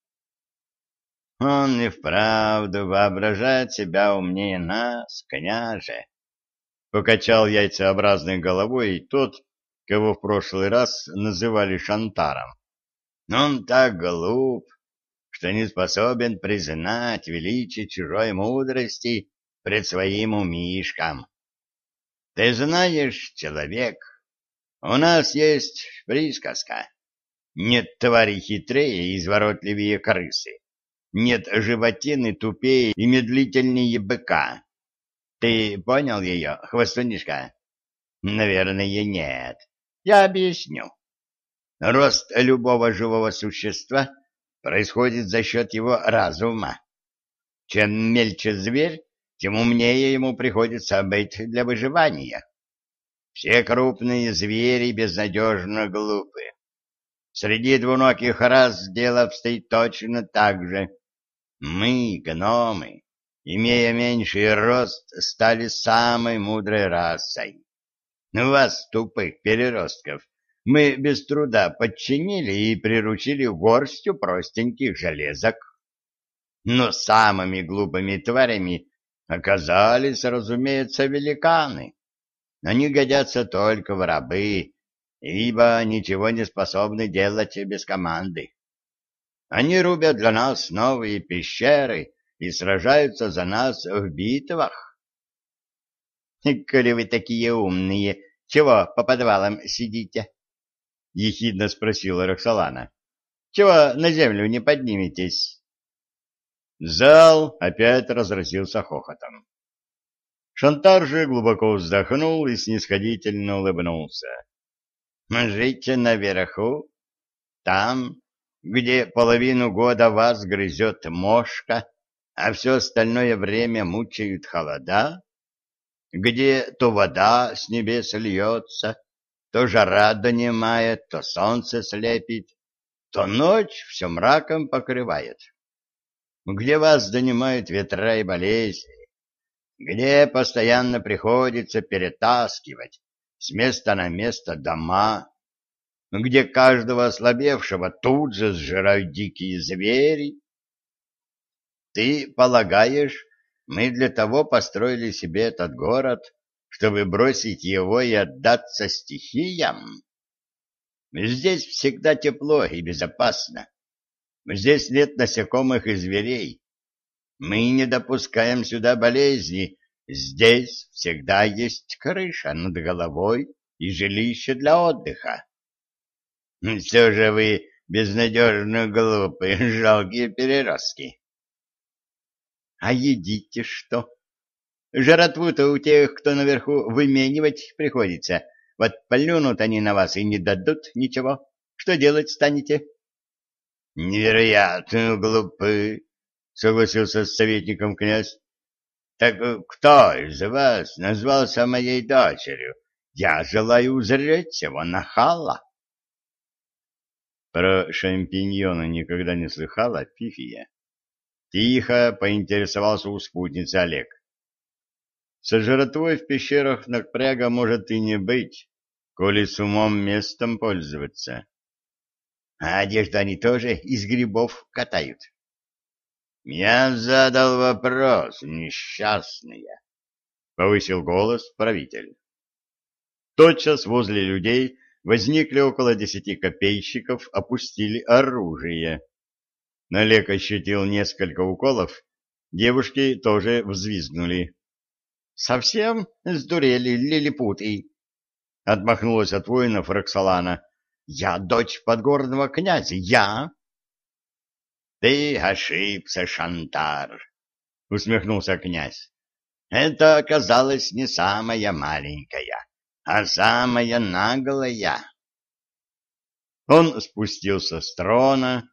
C: Он и вправду воображает себя умнее нас, княже.
A: Покачал яйцеобразной головой тот, кого в прошлый раз называли Шантаром.
C: Он так глуп, что не способен признать величие чужой мудрости пред своим умишком. Ты знаешь, человек, у нас есть присказка. Нет твари хитрее и изворотливее крысы. Нет животины тупее и медлительнее быка. Ты понял ее, хвостунишка? Наверное, нет. Я объясню. Рост любого живого существа происходит за счет его разума. Чем мельче зверь, тем умнее ему приходится быть для выживания. Все крупные звери безнадежно глупы. Среди двуногих рас дело обстоит точно так же. Мы, гномы, имея меньший рост, стали самой мудрой расой. Вас, тупых переростков, мы без труда подчинили и приручили горстью простеньких железок. Но самыми глупыми тварями оказались, разумеется, великаны. Они годятся только в рабы, ибо ничего не способны делать без команды. Они рубят для нас новые пещеры и сражаются за нас в битвах. — Коли вы такие умные, чего по подвалам сидите? — ехидно спросила Роксолана. — Чего на землю не подниметесь?
A: Зал опять разразился хохотом. Шантар же глубоко вздохнул и снисходительно улыбнулся.
C: Жить наверху, там, где половину года вас грызет мошка, а все остальное время мучают холода, где то вода с небес льется, то жара донимает, то солнце слепит, то ночь все мраком покрывает, где вас донимают ветра и болезни, где постоянно приходится перетаскивать с места на место дома, где каждого ослабевшего тут же сжирают дикие звери. Ты полагаешь, мы для того построили себе этот город, чтобы бросить его и отдаться стихиям? Здесь всегда тепло и безопасно. Здесь нет насекомых и зверей. Мы не допускаем сюда болезни, Здесь всегда есть крыша над головой и жилище для отдыха. Все же вы безнадежно глупые, жалкие переростки. А едите что? Жратву-то у тех, кто наверху, выменивать приходится. Вот плюнут они на вас и не дадут ничего. Что делать станете? — Невероятно глупы, — согласился с советником князь. — Так кто из вас назвался моей дочерью? Я желаю узреть его нахала.
A: Про шампиньона никогда не слыхала, Фифия. Тихо поинтересовался у спутницы Олег. Со в пещерах напряга может и не быть, коли с умом местом пользоваться.
C: А одежду они тоже из грибов катают. Я задал вопрос, несчастная, — повысил голос правитель.
A: Тотчас возле людей возникли около десяти копейщиков, опустили оружие. Налек ощутил несколько уколов, девушки тоже взвизгнули. — Совсем сдурели лилипуты? — отмахнулась от воинов Роксолана. — Я дочь подгорного князя, я...
C: — Ты ошибся, Шантар, — усмехнулся князь. — Это оказалась не самая маленькая, а самая наглая.
A: Он спустился с трона,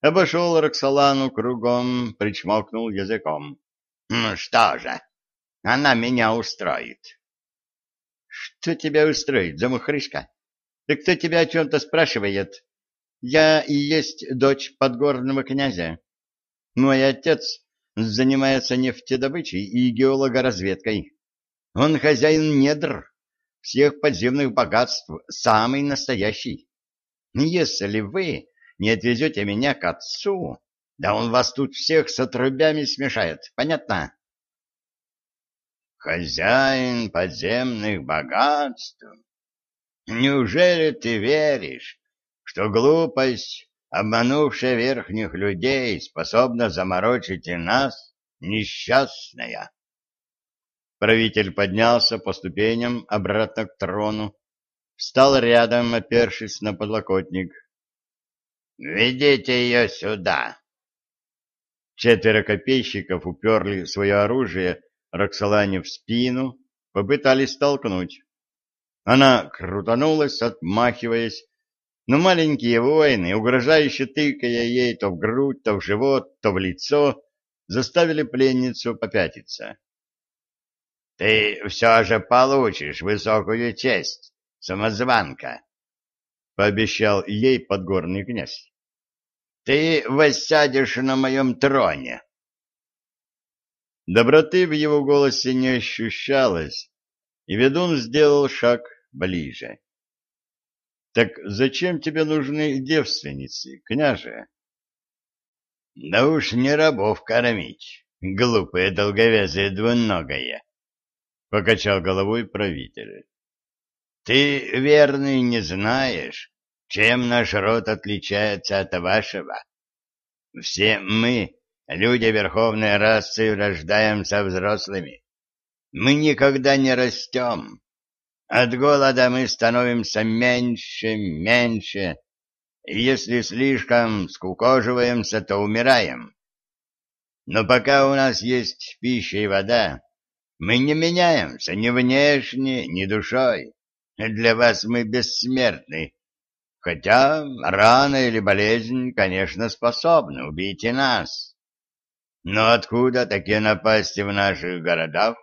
A: обошел Роксолану кругом, причмокнул языком.
C: «Ну что же, она меня устроит».
A: «Что тебя устроит, замухрышка? Да кто тебя о чем-то спрашивает? Я и есть дочь подгорного князя. Мой отец занимается нефтедобычей и геологоразведкой. Он хозяин недр, всех подземных богатств, самый настоящий. Если вы не отвезете меня к отцу, да он вас тут всех с отрубями смешает, понятно?
C: Хозяин подземных богатств? Неужели ты веришь, что глупость, обманувшая верхних людей, способна заморочить и нас, несчастная?
A: Правитель поднялся по ступеням обратно к трону, встал рядом, опершись на подлокотник.
C: «Ведите ее сюда!»
A: Четверо копейщиков уперли свое оружие Роксолане в спину, попытались толкнуть. Она крутанулась, отмахиваясь, но маленькие воины, угрожающе тыкая ей то в грудь, то в живот, то в лицо, заставили пленницу попятиться.
C: — Ты все же получишь высокую честь, самозванка, — пообещал ей подгорный князь. — Ты воссядешь на моем троне.
A: Доброты в его голосе не ощущалось, и ведун сделал шаг ближе. — Так зачем тебе нужны девственницы, княже?
C: — Да уж не рабов кормить, глупые долговязые двуногие, — покачал головой правитель. — Ты, верный, не знаешь, чем наш род отличается от вашего. Все мы Люди верховной расы рождаемся взрослыми. Мы никогда не растем. От голода мы становимся меньше, меньше, и если слишком скукоживаемся, то умираем. Но пока у нас есть пища и вода, мы не меняемся ни внешне, ни душой. Для вас мы бессмертны. Хотя рана или болезнь, конечно, способны убить и нас. Но откуда такие напасти в наших городах?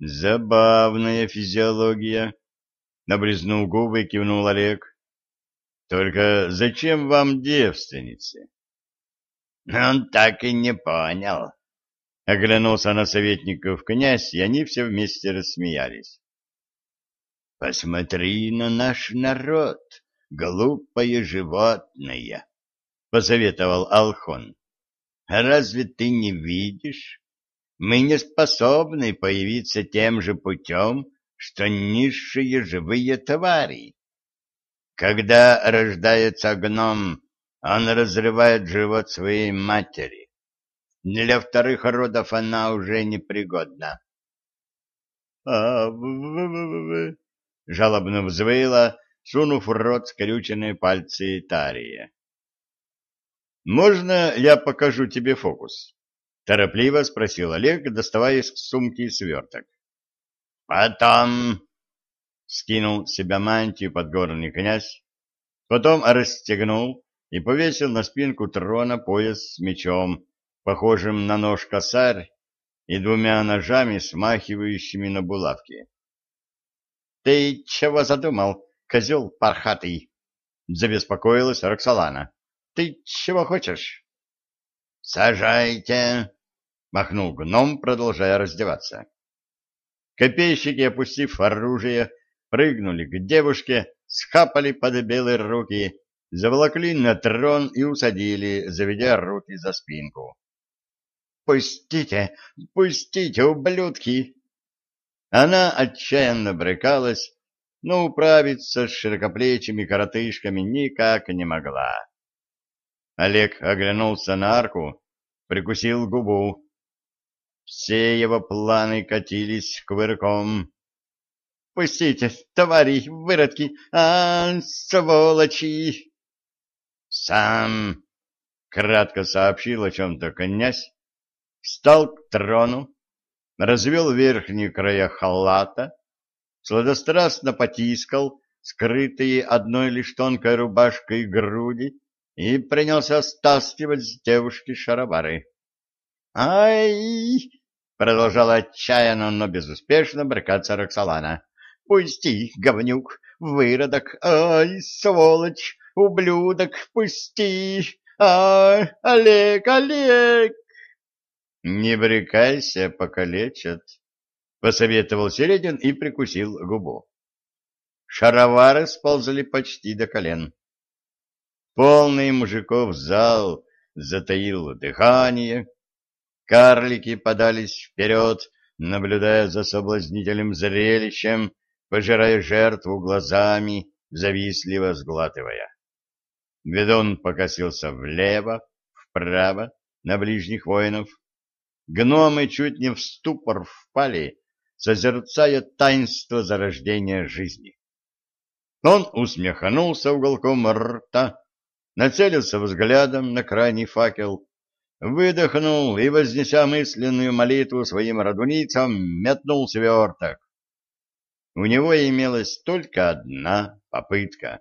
A: Забавная физиология. Наблизнул губы и кивнул Олег. Только зачем вам девственницы?
C: Он так и не понял.
A: Оглянулся на советников князь, и они все вместе рассмеялись.
C: Посмотри на наш народ, глупое животное, посоветовал Алхон. Разве ты не видишь? Мы не способны появиться тем же путем, что низшие живые твари. Когда рождается гном, он разрывает живот своей матери. Для вторых родов она уже непригодна.
A: а в жалобно взвыла, сунув в рот скрюченные пальцы Тария. «Можно я покажу тебе фокус?» — торопливо спросил Олег, доставая из сумки сверток.
C: «Потом...»
A: скинул с себя мантию подгорный князь, потом расстегнул и повесил на спинку трона пояс с мечом, похожим на нож-косарь, и двумя ножами, смахивающими на булавки. — Ты чего задумал, козел пархатый? — забеспокоилась Роксолана. — Ты чего хочешь? — Сажайте! — махнул гном, продолжая раздеваться. Копейщики, опустив оружие, прыгнули к девушке, схапали под белые руки, заволокли на трон и усадили, заведя руки за спинку. «Пустите! Пустите, ублюдки!» Она отчаянно брыкалась, но управиться с широкоплечими коротышками никак не могла. Олег оглянулся на арку, прикусил губу. Все его планы катились кувырком. «Пустите, товари, выродки! А, сволочи!» «Сам!» — кратко сообщил о чем-то князь, встал к трону, развел верхние края халата, сладострастно потискал скрытые одной лишь тонкой рубашкой груди и принялся стаскивать с девушки шаровары. «Ай!» — продолжала отчаянно, но безуспешно брыкаться Роксолана. «Пусти, говнюк, выродок! Ай, сволочь, ублюдок, пусти! Ай, Олег, Олег!» «Не брыкайся, покалечат!» — посоветовал Середин и прикусил губу. Шаровары сползли почти до колен. Полный мужиков зал затаил дыхание, Карлики подались вперед, наблюдая за соблазнительным зрелищем, пожирая жертву глазами, завистливо сглатывая. Ведун покосился влево, вправо, на ближних воинов. Гномы чуть не в ступор впали, созерцая таинство зарождения жизни. Он усмехнулся уголком рта, нацелился взглядом на крайний факел выдохнул и, вознеся мысленную молитву своим родуницам, метнул сверток. У него имелась только одна попытка.